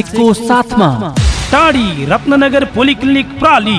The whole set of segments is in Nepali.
को साथमा। टाढी रत्नगर पोलिक्लिनिक प्राली।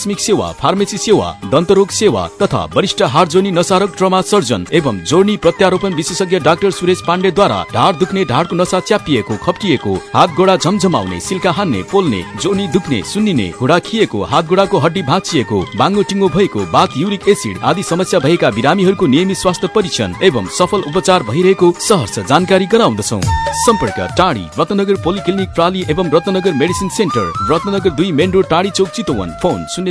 सेवा फार्मेसी सेवा दन्तरोग सेवा तथा वरिष्ठ हार्ट जोर्नी नशारोग ट्रमा सर्जन एवं जोर्नी प्रत्यारोपण विशेषज्ञ डाक्टर सुरेश पाण्डेद्वारा ढाड दुख्ने ढाडको नसा च्यापिएको खप्टिएको हात गोडा झमझमाउने सिल्का हान्ने पोल्ने जोर्नी दुख्ने सुन्निने घुँडा खिएको हात गोडाको हड्डी भाँचिएको बाङ्गो टिङ्गो भएको बाथ युरिक एसिड आदि समस्या भएका बिरामीहरूको नियमित स्वास्थ्य परीक्षण एवं सफल उपचार भइरहेको सहर्ष जानकारी गराउँदछौ। सम्पर्क टाढी रत्नगर पोलिक्लिनिक प्राली एवं रत्नगर मेडिसिन सेन्टर रत्नगर दुई मेन रोड टाढी चौक चितवन। फोन शून्य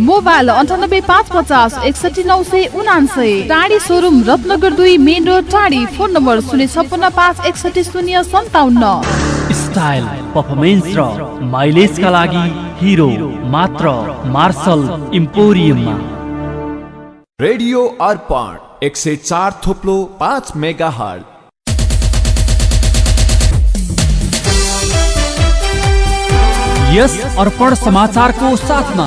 मोबाइल अन्ठानब्बे पाँच पचास एकसठी नौ सय उनान्सय। टाढी सोरुम रत्नगर दुई main road Tadhi. Phone number शून्य छप्पन्न पाँच एकसठी शून्य सन्ताउन्न। स्टाइल पर्फर्मेन्स र माइलेजका लागि हिरो मात्र मार्शल इम्पोरियममा रेडियो अर्पण एक सय चार थोप्लो पाँच मेगा हल यस अर्पण समाचारको साथमा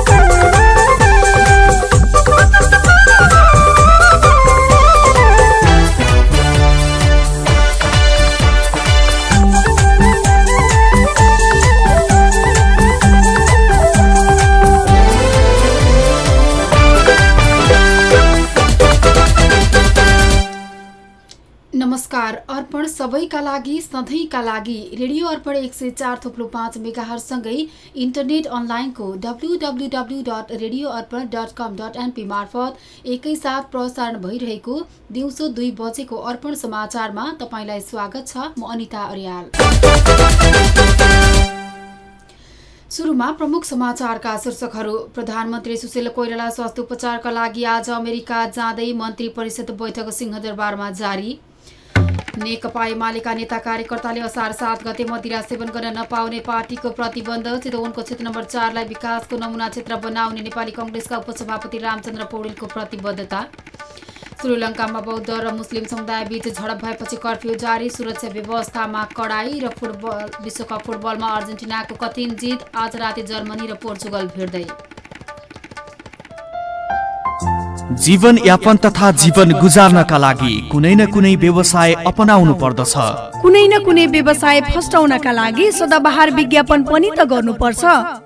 लागि सधैँका लागि रेडियो अर्पण एक सय चार थोप्लो पाँच मेगाहरूसँगै इन्टरनेट अनलाइनको W W W dot radio Arpan dot com dot NP मार्फत एकैसाथ प्रसारण भइरहेको दिउँसो दुई बजेको अर्पण समाचारमा तपाईँलाई स्वागत छ म अनिता अर्याल। सुरुमा प्रमुख समाचारका शीर्षकहरू। प्रधानमन्त्री सुशील कोइराला स्वास्थ्य उपचारका लागि आज अमेरिका जाँदै मन्त्री परिषद बैठक सिंहदरबारमा जारी। नेकपा एमालेका नेता कार्यकर्ताले असार सात गते मदिरा सेवन गर्न नपाउने पार्टीको प्रतिबन्ध। चितवनको क्षेत्र नम्बर चारलाई विकासको नमुना क्षेत्र बनाउने नेपाली कङ्ग्रेसका उपसभापति रामचन्द्र पौडेलको प्रतिबद्धता। श्रीलङ्कामा बौद्ध र मुस्लिम समुदायबीच झडप भएपछि कर्फ्यू जारी। सुरक्षा व्यवस्थामा कडाई र फुटबल विश्वकप फुटबलमा अर्जेन्टिनाको कठिन जित। आज राति जर्मनी र पोर्चुगल भिड्दै। जीवन यापन तथा जीवन गुजार्नका लागि कुनै न कुनै व्यवसाय अपनाउनु पर्दछ। कुनै न कुनै व्यवसाय फस्टाउनका लागि सदाबहार विज्ञापन पनि त गर्नुपर्छ।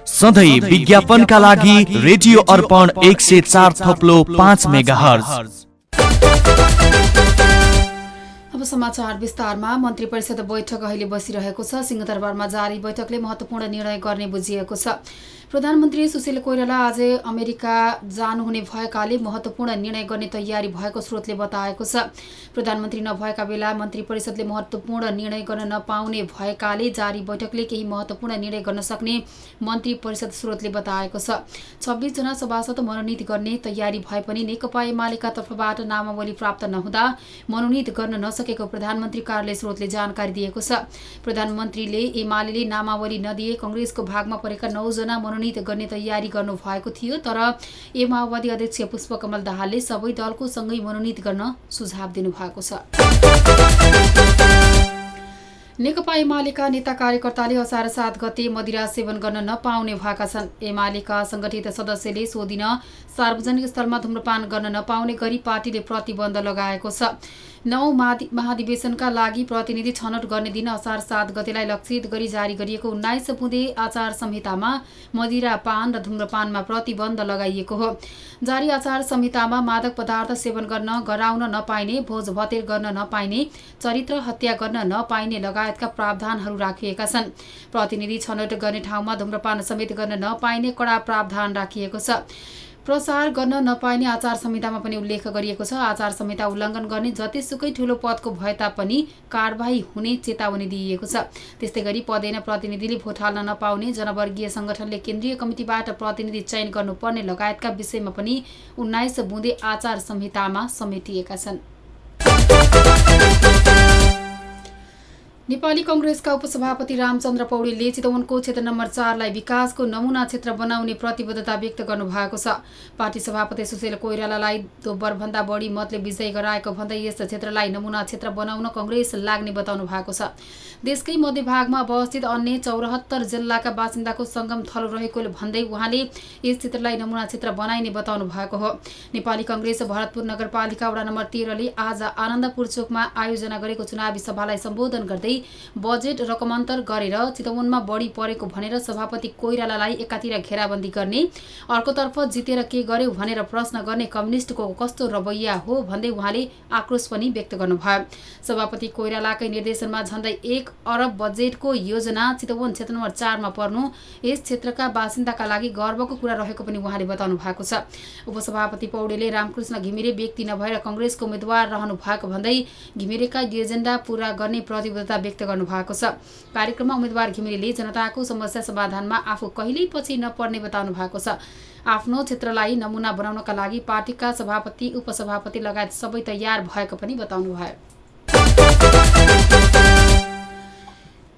सधैँ विज्ञापनका लागि रेडियो अर्पण एक सय चार थोप्लो पाँच मेगा अब समाचार विस्तारमा मन्त्री परिषद बैठक अहिले बसिरहेको छ। सिंहदरबारमा जारी बैठकले महत्त्वपूर्ण निर्णय गर्ने बुझिएको छ। प्रधानमन्त्री सुशील कोइराला आज अमेरिका जानुहुने भएकाले महत्त्वपूर्ण निर्णय गर्ने तयारी भएको स्रोतले बताएको छ। प्रधानमन्त्री नभएका बेला मन्त्री परिषदले महत्त्वपूर्ण निर्णय गर्न नपाउने भएकाले जारी बैठकले केही महत्त्वपूर्ण निर्णय गर्न सक्ने मन्त्री परिषद स्रोतले बताएको छ। छब्बिसजना सभासद मनोनित गर्ने तयारी भए पनि नेकपा एमालेका तर्फबाट नामावली प्राप्त नहुँदा मनोनित गर्न नसकेको प्रधानमन्त्री कार्यालय स्रोतले जानकारी दिएको छ। प्रधानमन्त्रीले एमाले नामावली नदिए कङ्ग्रेसको भागमा परेका नौजना मनोनित गर्ने तयारी गर्नु भएको थियो तर ए माओवादी अध्यक्ष पुष्पकमल दाहालले सबै दलको सँगै मनोनित गर्न सुझाव दिनुभएको छ। नेकपा एमालेका नेता कार्यकर्ताले असार सात गते मदिरा सेवन गर्न नपाउने भएका छन्। एमालेका संगठित सदस्यले सो दिन सार्वजनिक स्थलमा धुम्रपान गर्न नपाउने गरी पार्टीले प्रतिबन्ध लगाएको छ। नौ महाधिवेशनका लागि प्रतिनिधि छनौट गर्ने दिन असार सात गतेलाई लक्षित गरी जारी गरिएको उन्नाइस बुँदे आचार संहितामा मदिरा पान र धुम्रपानमा प्रतिबन्ध लगाइएको हो। जारी आचार संहितामा मादक पदार्थ सेवन गर्न गराउन नपाइने भोज भतेर गर्न नपाइने चरित्र हत्या गर्न नपाइने लगायतका प्रावधानहरू राखिएका छन्। प्रतिनिधि छनौट गर्ने ठाउँमा धुम्रपान समेत गर्न नपाइने कडा प्रावधान राखिएको छ। प्रसार गर्न नपाइने आचार संहितामा पनि उल्लेख गरिएको छ। आचार संहिता उल्लङ्घन गर्ने जतिसुकै ठूलो पदको भए तापनि कारवाही हुने चेतावनी दिइएको छ। त्यस्तै गरी पदेन प्रतिनिधिले भोट हाल्न नपाउने जनवर्गीय संगठनले केन्द्रीय कमिटिबाट प्रतिनिधि चयन गर्नुपर्ने लगायतका विषयमा पनि उन्नाइस बुँदे आचार संहितामा समेटिएका छन्। नेपाली कङ्ग्रेसका उपसभापति रामचन्द्र पौडेलले चितवनको क्षेत्र नम्बर चारलाई विकासको नमुना क्षेत्र बनाउने प्रतिबद्धता व्यक्त गर्नुभएको छ। पार्टी सभापति सुशील कोइरालालाई दोब्बरभन्दा बढी मतले विजय गराएको भन्दै यस क्षेत्रलाई नमुना क्षेत्र बनाउन कङ्ग्रेस लाग्ने बताउनु भएको छ। देशकै मध्यभागमा अवस्थित अन्य चौरात्तर जिल्लाका बासिन्दाको सङ्गम थलो रहेको भन्दै उहाँले यस क्षेत्रलाई नमुना क्षेत्र बनाइने बताउनु भएको हो। नेपाली कङ्ग्रेस भरतपुर नगरपालिका वडा नम्बर तेह्रले आज आनन्दपुर चोकमा आयोजना गरेको चुनावी सभालाई सम्बोधन गर्दै बजेट रकमान्तर गरेर चितवनमा बढी परेको भनेर सभापति कोइरालालाई एकातिर घेराबन्दी गर्ने अर्कोतर्फ जितेर के गर्यो भनेर प्रश्न गर्ने कम्युनिस्टको कस्तो रवैया हो भन्दै उहाँले आक्रोश पनि व्यक्त गर्नुभयो। सभापति कोइरालाकै निर्देशनमा झन्डै एक अरब बजेटको योजना चितवन क्षेत्र नम्बर चारमा पर्नु यस क्षेत्रका बासिन्दाका लागि गर्वको कुरा रहेको पनि उहाँले बताउनु भएको छ। उपसभापति पौडेले रामकृष्ण घिमिरे व्यक्ति नभएर कङ्ग्रेसको उम्मेद्वार रहनु भएको भन्दै घिमिरेका एजेन्डा पूरा गर्ने प्रतिबद्धता व्यक्त गर्नुभएको छ। कार्यक्रममा उम्मेद्वार घिमिरेले जनताको समस्या समाधानमा आफू कहिल्यै पछि नपर्ने बताउनु भएको छ। आफ्नो क्षेत्रलाई नमुना बनाउनका लागि पार्टीका सभापति उपसभापति लगायत सबै तयार भएको पनि बताउनु भयो।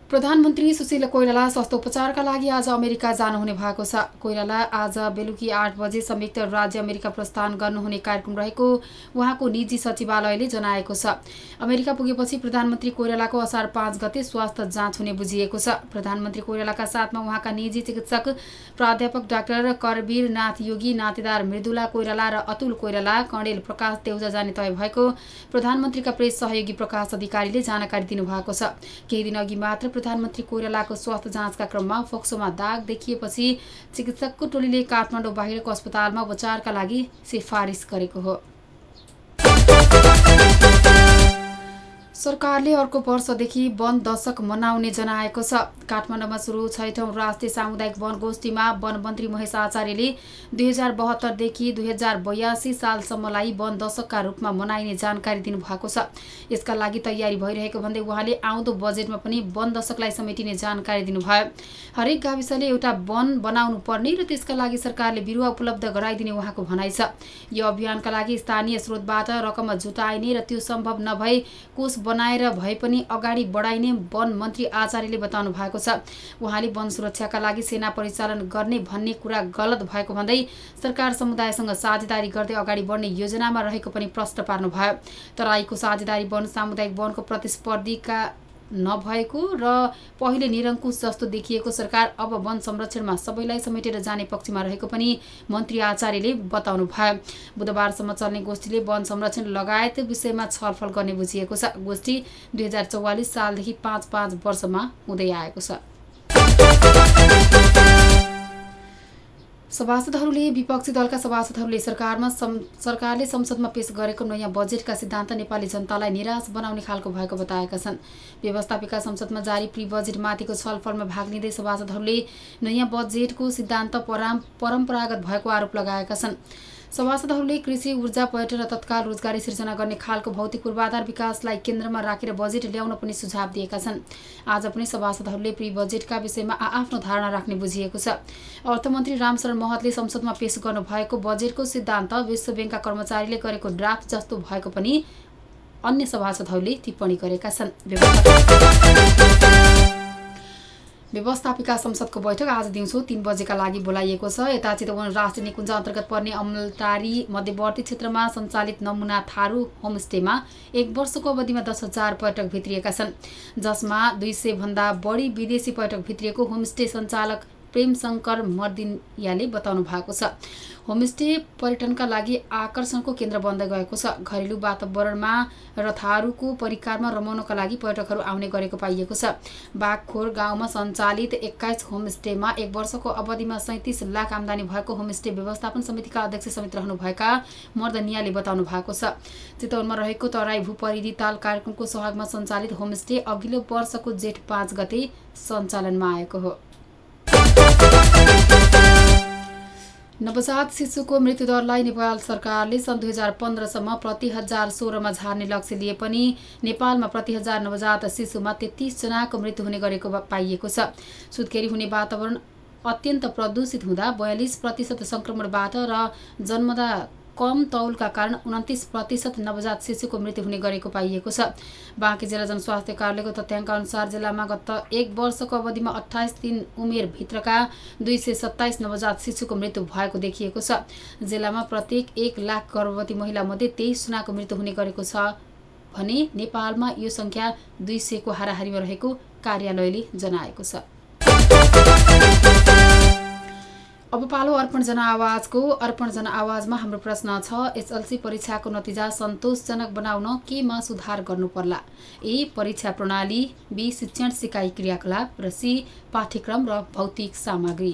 प्रधानमन्त्री सुशील कोइराला स्वास्थ्य उपचारका लागि आज अमेरिका जानुहुने भएको छ। कोइराला आज बेलुकी आठ बजे संयुक्त राज्य अमेरिका प्रस्थान गर्नुहुने कार्यक्रम रहेको उहाँको निजी सचिवालयले जनाएको छ। अमेरिका पुगेपछि प्रधानमन्त्री कोइरालाको असार पाँच गते स्वास्थ्य जाँच हुने बुझिएको छ। प्रधानमन्त्री कोइरालाका साथमा उहाँका निजी चिकित्सक प्राध्यापक डाक्टर करवीर नाथ योगी नातेदार मृदुला कोइराला र अतुल कोइराला कणेल प्रकाश तेउजा जाने तय भएको प्रधानमन्त्रीका प्रेस सहयोगी प्रकाश अधिकारीले जानकारी दिनुभएको छ। केही दिन अघि मात्र प्रधानमन्त्री कोइरालाको स्वास्थ्य जाँचका क्रममा फोक्सोमा दाग देखिएपछि चिकित्सकको टोलीले काठमाडौँ बाहिरको अस्पतालमा उपचारका लागि सिफारिस गरेको हो। सरकारले अर्को वर्षदेखि वन दशक मनाउने जनाएको छ। काठमाडौँमा सुरु छैठौँ राष्ट्रिय सामुदायिक वन गोष्ठीमा वन मन्त्री महेश आचार्यले दुई हजार बहत्तरदेखि दुई हजार बयासी सालसम्मलाई वन दशकका रूपमा मनाइने जानकारी दिनुभएको छ। यसका लागि तयारी भइरहेको भन्दै उहाँले आउँदो बजेटमा पनि वन दशकलाई समेटिने जानकारी दिनुभयो। हरेक गाविसले एउटा वन बनाउनु पर्ने र त्यसका लागि सरकारले बिरुवा उपलब्ध गराइदिने उहाँको भनाइ छ। यो अभियानका लागि स्थानीय स्रोतबाट रकम जुटाइने र त्यो सम्भव नभए कोष बनाएर भए पनि अगाडि बढाइने वन मन्त्री आचार्यले बताउनु भएको छ। उहाँले वन सुरक्षाका लागि सेना परिचालन गर्ने भन्ने कुरा गलत भएको भन्दै सरकार समुदायसँग साझेदारी गर्दै अगाडि बढ्ने योजनामा रहेको पनि प्रश्न पार्नुभयो। तराईको साझेदारी वन सामुदायिक वनको प्रतिस्पर्धीका नभएको र पहिले निरङ्कुश जस्तो देखिएको सरकार अब वन संरक्षणमा सबैलाई समेटेर जाने पक्षमा रहेको पनि मन्त्री आचार्यले बताउनु भयो। बुधबारसम्म चल्ने गोष्ठीले वन संरक्षण लगायत विषयमा छलफल गर्ने बुझिएको छ। गोष्ठी दुई हजार चौवालिस सालदेखि पाँच पाँच वर्षमा हुँदै आएको छ। सभासदहरूले विपक्षी दलका सभासदहरूले सरकारमा सरकारले संसदमा पेश गरेको नयाँ बजेटका सिद्धान्त नेपाली जनतालाई निराश बनाउने खालको भएको बताएका छन्। व्यवस्थापिका संसदमा जारी प्री बजेटमाथिको छलफलमा भाग लिँदै सभासदहरूले नयाँ बजेटको सिद्धान्त पराम परम्परागत भएको आरोप लगाएका छन्। सभासदहरूले कृषि ऊर्जा पर्यटन र तत्काल रोजगारी सिर्जना गर्ने खालको भौतिक पूर्वाधार विकासलाई केन्द्रमा राखेर बजेट ल्याउन पनि सुझाव दिएका छन्। आज पनि सभासदहरूले प्री बजेटका विषयमा आआफ्नो धारणा राख्ने बुझिएको छ। अर्थमन्त्री रामशरण महतले संसदमा पेश गर्नुभएको बजेटको सिद्धान्त विश्व ब्याङ्कका कर्मचारीले गरेको ड्राफ्ट जस्तो भएको पनि अन्य सभासदहरूले टिप्पणी गरेका छन्। व्यवस्थापिका संसदको बैठक आज दिउँसो तीन बजेका लागि बोलाइएको छ। यता चितवन राष्ट्रिय निकुञ्ज अन्तर्गत पर्ने अमलटारी मध्यवर्ती क्षेत्रमा सञ्चालित नमुना थारू होमस्टेमा एक वर्षको अवधिमा दस हजार पर्यटक भित्रिएका छन्। जसमा दुई सयभन्दा बढी विदेशी पर्यटक भित्रिएको होमस्टे सञ्चालक प्रेम शङ्कर मर्दिनियाले बताउनु भएको छ। होमस्टे पर्यटनका लागि आकर्षणको केन्द्र बन्दै गएको छ। घरेलु वातावरणमा र थारूको परिकारमा रमाउनका लागि पर्यटकहरू आउने गरेको पाइएको छ। बागखोर गाउँमा सञ्चालित एक्काइस होमस्टेमा एक वर्षको अवधिमा सैँतिस लाख आमदानी भएको होमस्टे व्यवस्थापन समितिका अध्यक्ष समेत रहनुभएका मर्दनियाले बताउनु भएको छ। चितवनमा रहेको तराई भूपरिधि ताल कार्यक्रमको सहयोगमा सञ्चालित होमस्टे अघिल्लो वर्षको जेठ पाँच गते सञ्चालनमा आएको हो। नवजात शिशुको मृत्युदरलाई नेपाल सरकारले सन् दुई हजार पन्ध्रसम्म प्रति हजार सोह्रमा झार्ने लक्ष्य लिए पनि नेपालमा प्रति हजार नवजात शिशुमा तेत्तिसजनाको मृत्यु हुने गरेको पाइएको छ। सुत्केरी हुने वातावरण अत्यन्त प्रदूषित हुँदा बयालिस प्रतिशत सङ्क्रमणबाट र जन्मदा कम तौलका कारण उन्तिस प्रतिशत नवजात शिशुको मृत्यु हुने गरेको पाइएको छ। बाँकी जिल्ला जनस्वास्थ्य कार्यालयको तथ्याङ्क अनुसार जिल्लामा गत एक वर्षको अवधिमा अठाइस दिन उमेरभित्रका दुई सय सत्ताइस नवजात शिशुको मृत्यु भएको देखिएको छ। जिल्लामा प्रत्येक एक लाख गर्भवती महिला मध्ये तेइसजनाको मृत्यु हुने गरेको छ भने नेपालमा यो सङ्ख्या दुई सयको हाराहारीमा रहेको कार्यालयले जनाएको छ। अब पालो अर्पण जनआवाजको अर्पण जनआवाजमा हाम्रो प्रश्न छ एसएलसी परीक्षाको नतिजा सन्तोषजनक बनाउन केमा सुधार गर्नु पर्ला ए परीक्षा प्रणाली बी शिक्षण सिकाइ क्रियाकलाप र सी पाठ्यक्रम र भौतिक सामग्री।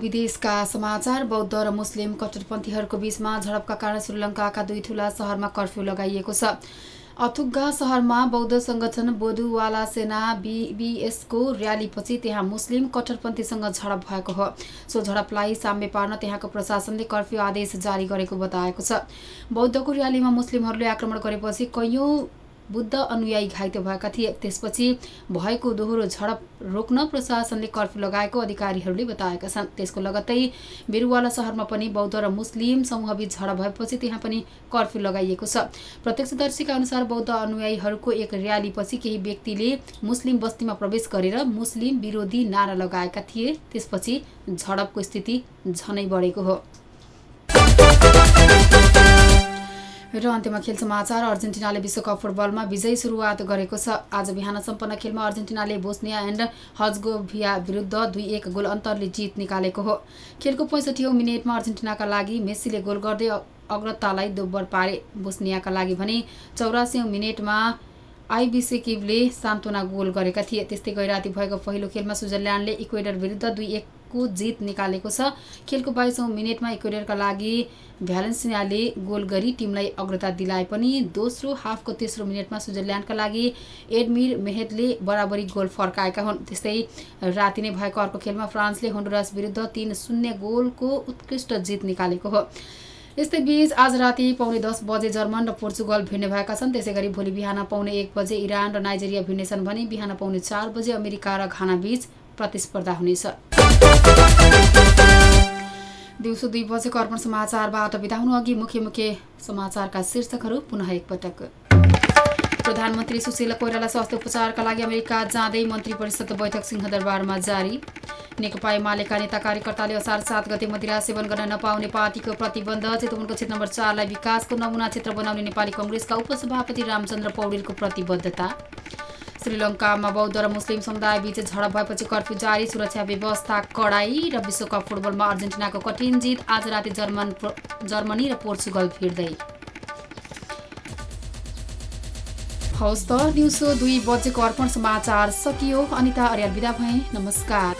विदेशका समाचार बौद्ध र मुस्लिम कट्टरपन्थीहरूको बीचमा झडपका कारण श्रीलङ्काका दुई ठुला सहरमा कर्फ्यू लगाइएको छ। अथुग्गा सहरमा बौद्ध सङ्गठन बोधुवाला सेना बिबिएसको र्यालीपछि त्यहाँ मुस्लिम कट्टरपन्थीसँग झडप भएको हो। सो झडपलाई साम्य पार्न त्यहाँको प्रशासनले कर्फ्यू आदेश जारी गरेको बताएको छ। बौद्धको र्यालीमा मुस्लिमहरूले आक्रमण गरेपछि कैयौँ बुद्ध अनुयायी घाइते भएका थिए। त्यसपछि भएको दोहोरो झडप रोक्न प्रशासनले कर्फ्यू लगाएको अधिकारीहरूले बताएका छन्। त्यसको लगत्तै बिरुवाला सहरमा पनि बौद्ध र मुस्लिम समूहबीच झडप भएपछि त्यहाँ पनि कर्फ्यू लगाइएको छ। प्रत्यक्षदर्शीका अनुसार बौद्ध अनुयायीहरूको एक र्यालीपछि केही व्यक्तिले मुस्लिम बस्तीमा प्रवेश गरेर मुस्लिम विरोधी नारा लगाएका थिए। त्यसपछि झडपको स्थिति झनै बढेको हो। र अन्त्यमा खेल समाचार। अर्जेन्टिनाले विश्वकप फुटबलमा विजयी सुरुवात गरेको छ। आज बिहान सम्पन्न खेलमा अर्जेन्टिनाले बोस्निया एन्ड हजगोभिया विरुद्ध दुई एक गोल अन्तरले जित निकालेको हो। खेलको पैँसठी मिनटमा अर्जेन्टिनाका लागि मेस्सीले गोल गर्दै अग्रतालाई दोब्बर पारे। बोस्नियाका लागि भने चौरासी मिनटमा आइबिसी किबले सान्त्वना गोल गरेका थिए। त्यस्तै गैराती भएको पहिलो खेलमा स्विजरल्यान्डले इक्वेडर विरुद्ध दुई एकको जित निकालेको छ। खेलको बाइसौँ मिनटमा इक्वेडरका लागि भ्यालेन्सियाले गोल गरी टिमलाई अग्रता दिलाए पनि दोस्रो हाफको तेस्रो मिनटमा स्विजरल्यान्डका लागि एडमिर मेहेदले बराबरी गोल फर्काएका हुन्। त्यस्तै राति नै भएको अर्को खेलमा फ्रान्सले होन्डुरास विरुद्ध तिन शून्य गोलको उत्कृष्ट जित निकालेको हो। यस्तै बीच आज राति पाउने दस बजे जर्मन र पोर्चुगल भिड्ने भएका छन्। त्यसै गरी भोलि बिहान पाउने एक बजे इरान र नाइजेरिया भिड्नेछन् भने बिहान पाउने चार बजे अमेरिका र घाना बीच प्रतिस्पर्धा हुनेछ। दिउँसो दुई बजेको अर्पण समाचारबाट बिदा हुनु अघि मुख्य मुख्य समाचारका शीर्षकहरू पुनः एकपटक। प्रधानमन्त्री सुशील कोइराला स्वास्थ्य उपचारका लागि अमेरिका जाँदै मन्त्री परिषद बैठक सिंहदरबारमा जारी। नेकपा एमालेका नेता कार्यकर्ताले असार सात गते मदिरा सेवन गर्न नपाउने पार्टीको प्रतिबन्ध चितवनको क्षेत्र नम्बर चारलाई विकासको नमुना क्षेत्र बनाउने नेपाली कङ्ग्रेसका उपसभापति रामचन्द्र पौडेलको प्रतिबद्धता। श्रीलङ्कामा बौद्ध र मुस्लिम समुदाय बीच झडप भएपछि कर्फ्यू जारी सुरक्षा व्यवस्था कडाई र विश्वकप फुटबलमा अर्जेन्टिनाको कठिन जित आज राति जर्मन जर्मनी र पोर्चुगल भिड्दै हवस् त दिउँसो दुई बजेको अर्पण समाचार सकियो। अनिता अर्याल विदा भएँ। नमस्कार।